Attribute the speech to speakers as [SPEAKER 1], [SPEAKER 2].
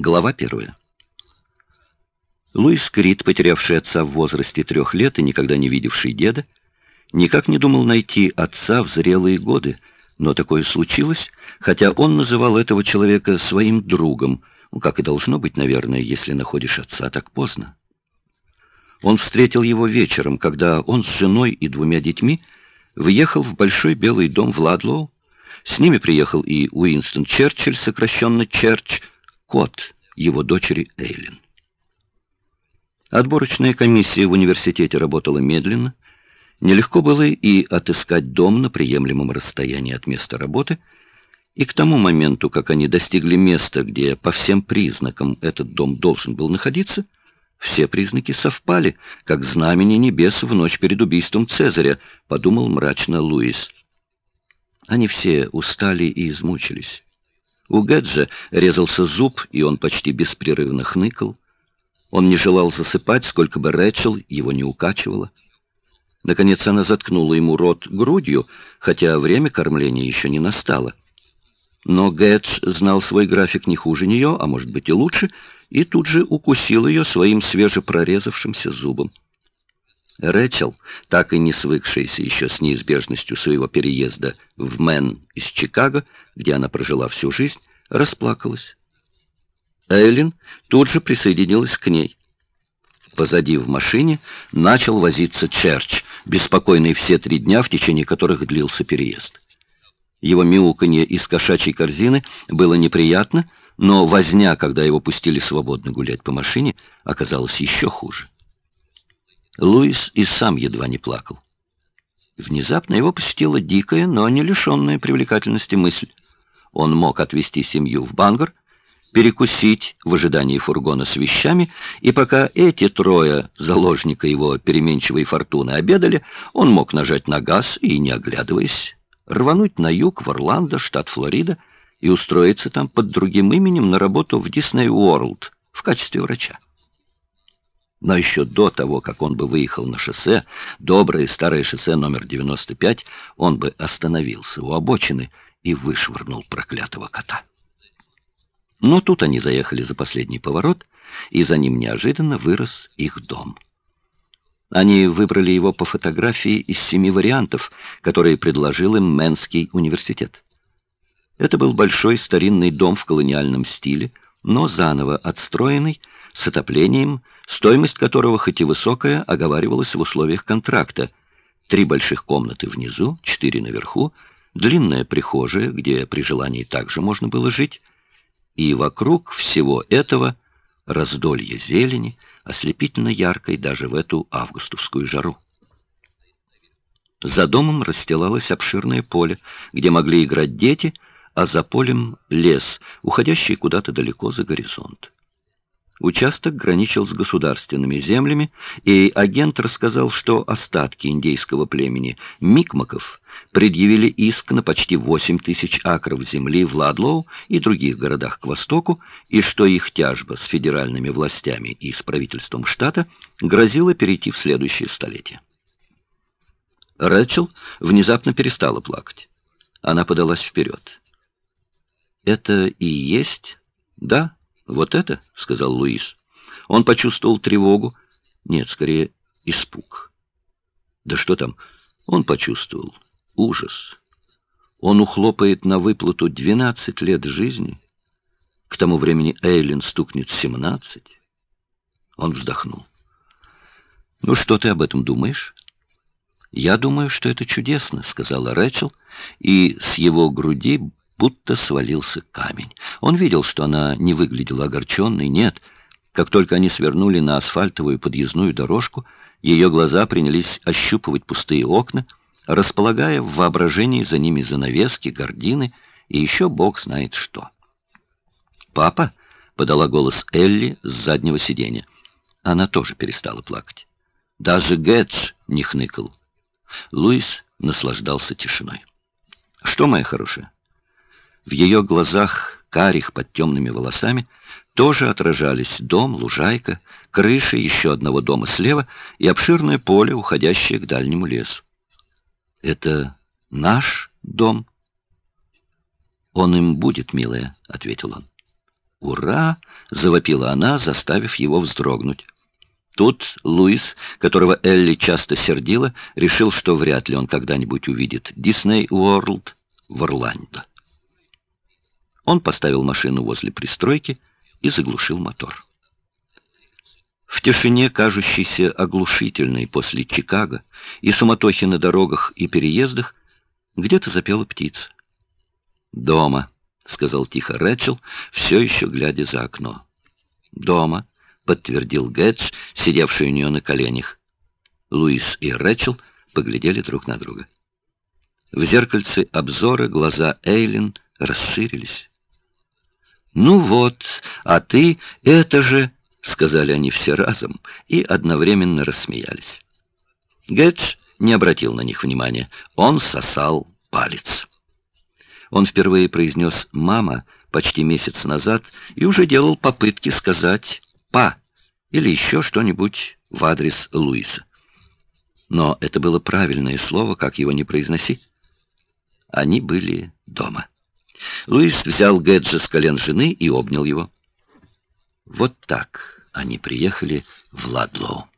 [SPEAKER 1] Глава первая. Луис Крид, потерявший отца в возрасте трех лет и никогда не видевший деда, никак не думал найти отца в зрелые годы, но такое случилось, хотя он называл этого человека своим другом, как и должно быть, наверное, если находишь отца так поздно. Он встретил его вечером, когда он с женой и двумя детьми въехал в большой белый дом в Ладлоу. С ними приехал и Уинстон Черчилль, сокращенно Черч, кот его дочери Эйлин. Отборочная комиссия в университете работала медленно. Нелегко было и отыскать дом на приемлемом расстоянии от места работы, и к тому моменту, как они достигли места, где по всем признакам этот дом должен был находиться, все признаки совпали, как знамени небес в ночь перед убийством Цезаря, подумал мрачно Луис. Они все устали и измучились. У Гэджа резался зуб, и он почти беспрерывно хныкал. Он не желал засыпать, сколько бы Рэчел его не укачивала. Наконец она заткнула ему рот грудью, хотя время кормления еще не настало. Но Гэдж знал свой график не хуже нее, а может быть и лучше, и тут же укусил ее своим свежепрорезавшимся зубом. Рэчел, так и не свыкшаяся еще с неизбежностью своего переезда в Мэн из Чикаго, где она прожила всю жизнь, расплакалась. Эйлин тут же присоединилась к ней. Позади в машине начал возиться Черч, беспокойный все три дня, в течение которых длился переезд. Его мяуканье из кошачьей корзины было неприятно, но возня, когда его пустили свободно гулять по машине, оказалась еще хуже. Луис и сам едва не плакал. Внезапно его посетила дикая, но не лишенная привлекательности мысль. Он мог отвезти семью в Бангар, перекусить в ожидании фургона с вещами, и пока эти трое, заложника его переменчивой фортуны, обедали, он мог нажать на газ и, не оглядываясь, рвануть на юг, в Орландо, штат Флорида, и устроиться там под другим именем на работу в Дисней Уорлд в качестве врача. Но еще до того, как он бы выехал на шоссе, доброе старое шоссе номер 95, он бы остановился у обочины и вышвырнул проклятого кота. Но тут они заехали за последний поворот, и за ним неожиданно вырос их дом. Они выбрали его по фотографии из семи вариантов, которые предложил им Мэнский университет. Это был большой старинный дом в колониальном стиле, но заново отстроенный, с отоплением, стоимость которого, хоть и высокая, оговаривалась в условиях контракта. Три больших комнаты внизу, четыре наверху, длинная прихожая, где при желании также можно было жить, и вокруг всего этого раздолье зелени, ослепительно яркой даже в эту августовскую жару. За домом расстилалось обширное поле, где могли играть дети, а за полем лес, уходящий куда-то далеко за горизонт. Участок граничил с государственными землями, и агент рассказал, что остатки индейского племени Микмаков предъявили иск на почти 8 тысяч акров земли в Ладлоу и других городах к востоку, и что их тяжба с федеральными властями и с правительством штата грозила перейти в следующее столетие. Рэчел внезапно перестала плакать. Она подалась вперед. «Это и есть, да?» «Вот это?» — сказал Луис. Он почувствовал тревогу. Нет, скорее, испуг. Да что там? Он почувствовал ужас. Он ухлопает на выплату 12 лет жизни. К тому времени Эйлин стукнет 17. Он вздохнул. «Ну, что ты об этом думаешь?» «Я думаю, что это чудесно», — сказала Рэчел, и с его груди будто свалился камень. Он видел, что она не выглядела огорченной, нет. Как только они свернули на асфальтовую подъездную дорожку, ее глаза принялись ощупывать пустые окна, располагая в воображении за ними занавески, гардины и еще бог знает что. «Папа?» — подала голос Элли с заднего сиденья. Она тоже перестала плакать. Даже Гэдж не хныкал. Луис наслаждался тишиной. «Что, моя хорошая?» В ее глазах, карих под темными волосами, тоже отражались дом, лужайка, крыша еще одного дома слева и обширное поле, уходящее к дальнему лесу. «Это наш дом?» «Он им будет, милая», — ответил он. «Ура!» — завопила она, заставив его вздрогнуть. Тут Луис, которого Элли часто сердила, решил, что вряд ли он когда-нибудь увидит Дисней Уорлд в Орландо. Он поставил машину возле пристройки и заглушил мотор. В тишине, кажущейся оглушительной после Чикаго, и суматохи на дорогах и переездах, где-то запела птица. «Дома», — сказал тихо Рэчел, все еще глядя за окно. «Дома», — подтвердил Гэтч, сидевший у нее на коленях. Луис и Рэчел поглядели друг на друга. В зеркальце обзора глаза Эйлин расширились. «Ну вот, а ты это же...» — сказали они все разом и одновременно рассмеялись. Гэтч не обратил на них внимания. Он сосал палец. Он впервые произнес «мама» почти месяц назад и уже делал попытки сказать «па» или еще что-нибудь в адрес Луиса. Но это было правильное слово, как его не произноси. Они были дома. Луис взял Гэджа с колен жены и обнял его. Вот так они приехали в Ладлоу.